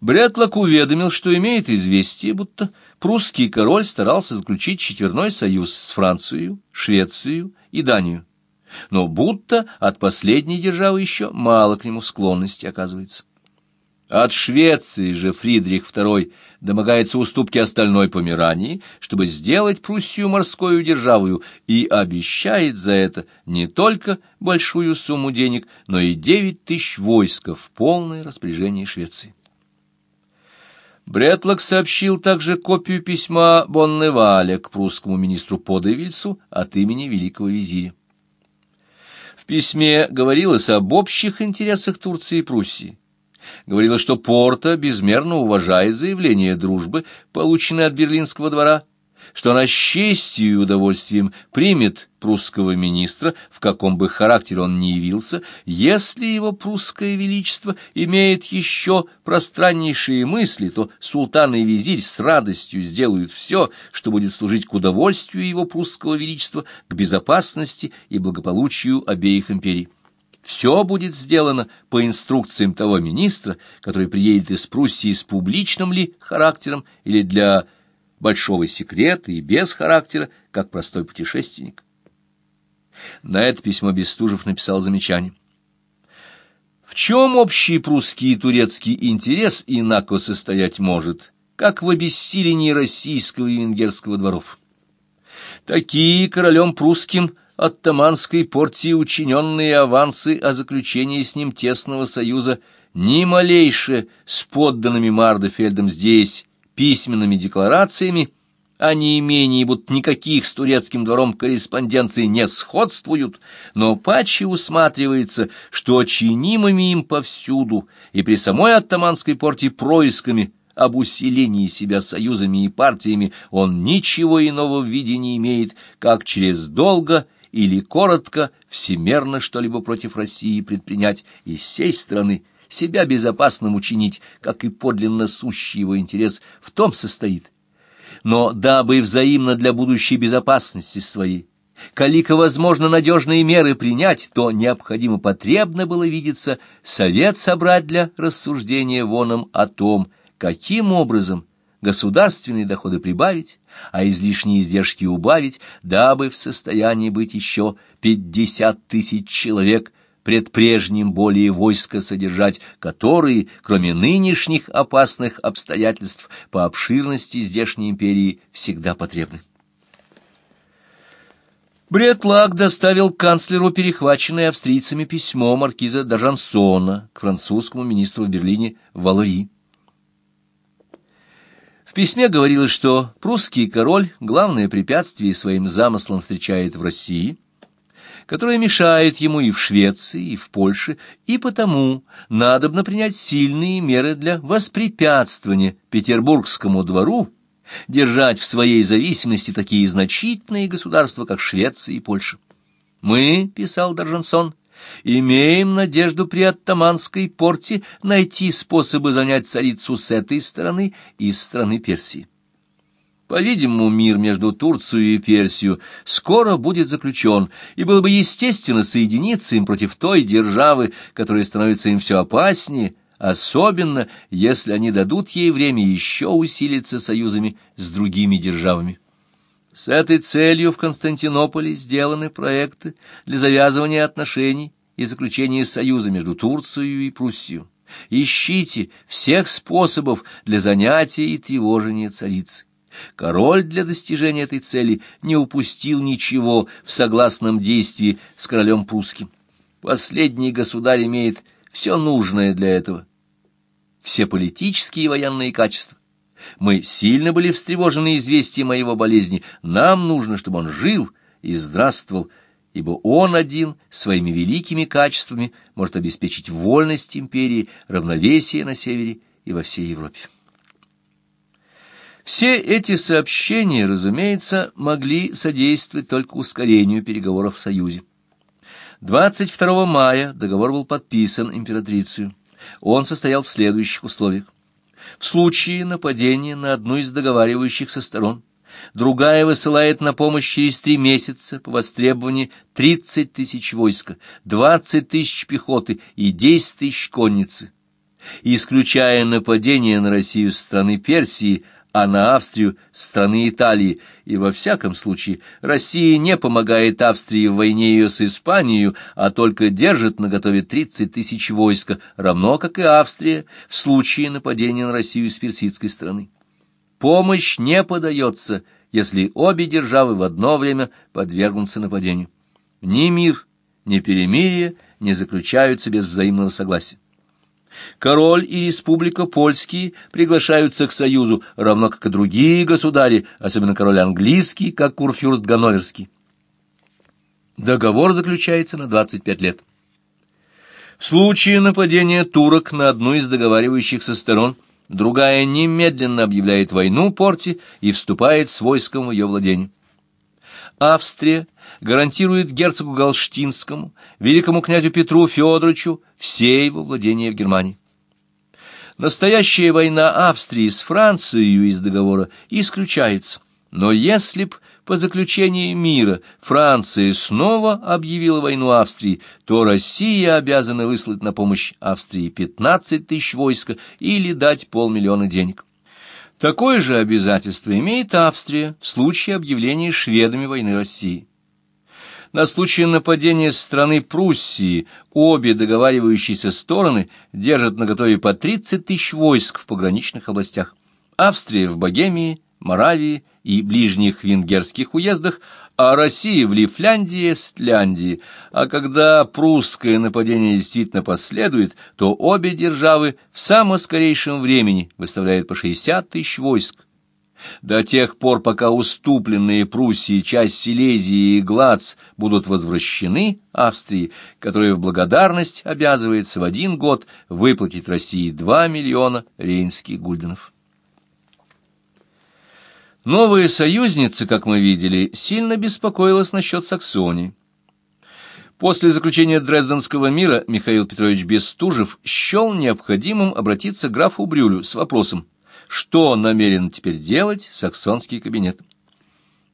Бретлок уведомил, что имеет известие, будто прусский король старался заключить четверной союз с Францией, Швецией и Данией, но будто от последней державы еще мало к нему склонности оказывается. От Швеции же Фридрих II домогается уступки остальной Померании, чтобы сделать Пруссию морскую державою, и обещает за это не только большую сумму денег, но и девять тысяч войска в полное распоряжение Швеции. Бретлок сообщил также копию письма Бонневаля к прусскому министру Подевильсу от имени великого визиря. В письме говорилось об общих интересах Турции и Пруссии. Говорилось, что Порта безмерно уважает заявление дружбы, полученное от берлинского двора, что она с честью и удовольствием примет прусского министра, в каком бы характере он ни явился, если его прусское величество имеет еще пространнейшие мысли, то султан и визирь с радостью сделают все, что будет служить к удовольствию его прусского величества, к безопасности и благополучию обеих империй. Все будет сделано по инструкциям того министра, который приедет из Пруссии с публичным ли характером или для большого секрета и без характера, как простой путешественник. На это письмо Бестужев написал замечание. В чем общий прусский и турецкий интерес инако состоять может, как в обессилении российского и венгерского дворов? Такие королем прусским от Таманской портии учиненные авансы о заключении с ним тесного союза ни малейше с подданными Мардефельдом здесь письменными декларациями о неимении будто никаких с турецким двором корреспонденции не сходствуют, но паче усматривается, что чинимыми им повсюду и при самой оттаманской порте происками об усилении себя союзами и партиями он ничего иного в виде не имеет, как через долго или коротко всемерно что-либо против России предпринять из сей страны, себя безопасным учинить, как и подлинно сущий его интерес в том состоит. Но дабы взаимно для будущей безопасности своей, калика возможно надежные меры принять, то необходимо потребно было видеться совет собрать для рассуждения воном о том, каким образом государственные доходы прибавить, а излишние издержки убавить, дабы в состоянии быть еще пятьдесят тысяч человек пред прежним более войска содержать, которые, кроме нынешних опасных обстоятельств, по обширности здешней империи всегда потребны. Бретлак доставил канцлеру перехваченное австрийцами письмо маркиза Дажансона к французскому министру в Берлине Валори. В письме говорилось, что прусский король главное препятствие своим замыслам встречает в России, которое мешает ему и в Швеции, и в Польше, и потому надобно принять сильные меры для воспрепятствования петербургскому двору держать в своей зависимости такие значительные государства, как Швеция и Польша. «Мы, — писал Доржансон, Имеем надежду при оттаманской порте найти способы занять царицу с этой стороны и стороны Персии. По-видимому, мир между Турцией и Персией скоро будет заключен, и было бы естественно соединиться им против той державы, которая становится им все опаснее, особенно если они дадут ей время еще усилиться союзами с другими державами. С этой целью в Константинополе сделаны проекты для завязывания отношений и заключения союза между Турцией и Пруссией. Ищите всех способов для занятия и тревожения царицы. Король для достижения этой цели не упустил ничего в согласном действии с королем прусским. Последний государь имеет все нужное для этого, все политические и военные качества. Мы сильно были встревожены известием о его болезни. Нам нужно, чтобы он жил и здравствовал, ибо он один своими великими качествами может обеспечить вольность империи, равновесие на севере и во всей Европе. Все эти сообщения, разумеется, могли содействовать только ускорению переговоров в Союзе. 22 мая договор был подписан императрицей. Он состоял в следующих условиях. В случае нападения на одну из договаривающихся сторон, другая высылает на помощь через три месяца по востребованию 30 тысяч войска, 20 тысяч пехоты и 10 тысяч конницы. исключая нападение на Россию со стороны Персии, а на Австрию со стороны Италии, и во всяком случае Россия не помогает Австрии в войне ее с Испанией, а только держит наготове 30 тысяч войска, равно как и Австрия в случае нападения на Россию с персидской стороны. Помощь не подается, если обе державы в одно время подвергнутся нападению. Ни мир, ни перемирие не заключаются без взаимного согласия. Король и республика польские приглашаются к союзу, равно как и другие государи, особенно король английский, как курфюрст Ганноверский. Договор заключается на 25 лет. В случае нападения турок на одну из договаривающихся сторон, другая немедленно объявляет войну Порте и вступает с войском в ее владение. Австрия гарантирует герцогу Галштинскому, великому князю Петру Федоровичу все его владения в Германии. Настоящая война Австрии с Францией из договора исключается, но если б по заключении мира Франция снова объявила войну Австрии, то Россия обязана выслать на помощь Австрии 15 тысяч войска или дать полмиллиона денег. Такое же обязательство имеет Австрия в случае объявления шведами войны России. На случай нападения страны Пруссии обе договаривающиеся стороны держат наготове по 30 тысяч войск в пограничных областях. Австрия в Богемии, Моравии и ближних венгерских уездах, а Россия в Лифляндии, Стляндии. А когда прусское нападение действительно последует, то обе державы в самом скорейшем времени выставляют по 60 тысяч войск. До тех пор, пока уступленные Пруссии часть Силезии и Глац будут возвращены Австрии, которая в благодарность обязывается в один год выплатить России 2 миллиона рейнских гульденов. Новая союзница, как мы видели, сильно беспокоилась насчет Саксонии. После заключения Дрезденского мира Михаил Петрович Бестужев счел необходимым обратиться к графу Брюлю с вопросом, что намерен теперь делать саксонский кабинет.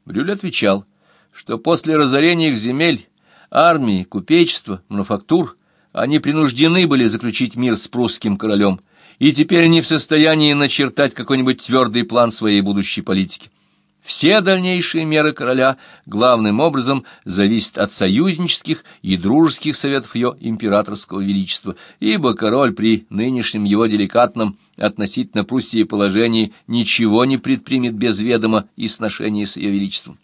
Брюль отвечал, что после разорения их земель, армии, купечества, мануфактур, они принуждены были заключить мир с прусским королем – и теперь не в состоянии начертать какой-нибудь твердый план своей будущей политики. Все дальнейшие меры короля главным образом зависят от союзнических и дружеских советов ее императорского величества, ибо король при нынешнем его деликатном относительно Пруссии положении ничего не предпримет без ведома и сношения с ее величеством.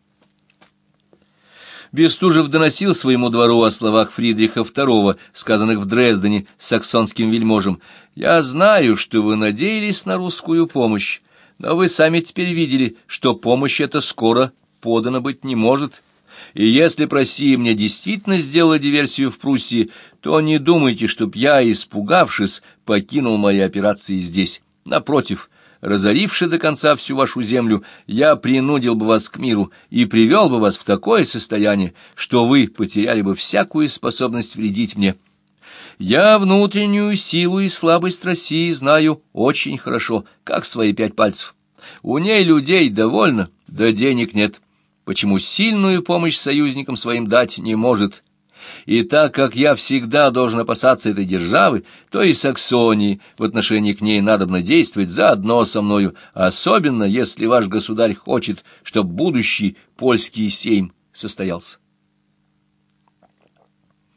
Бестужев доносил своему двору о словах Фридриха II, сказанных в Дрездене саксонским вельможем. «Я знаю, что вы надеялись на русскую помощь, но вы сами теперь видели, что помощь эта скоро подана быть не может. И если б Россия мне действительно сделала диверсию в Пруссии, то не думайте, чтоб я, испугавшись, покинул мои операции здесь. Напротив, разоривши до конца всю вашу землю, я принудил бы вас к миру и привел бы вас в такое состояние, что вы потеряли бы всякую способность вредить мне. Я внутреннюю силу и слабость России знаю очень хорошо, как свои пять пальцев. У ней людей довольно, да денег нет. Почему сильную помощь союзникам своим дать не может?» И так как я всегда должен опасаться этой державы, то и Саксонии в отношении к ней надобно действовать заодно со мною, особенно если ваш государь хочет, чтобы будущий польский сейм состоялся.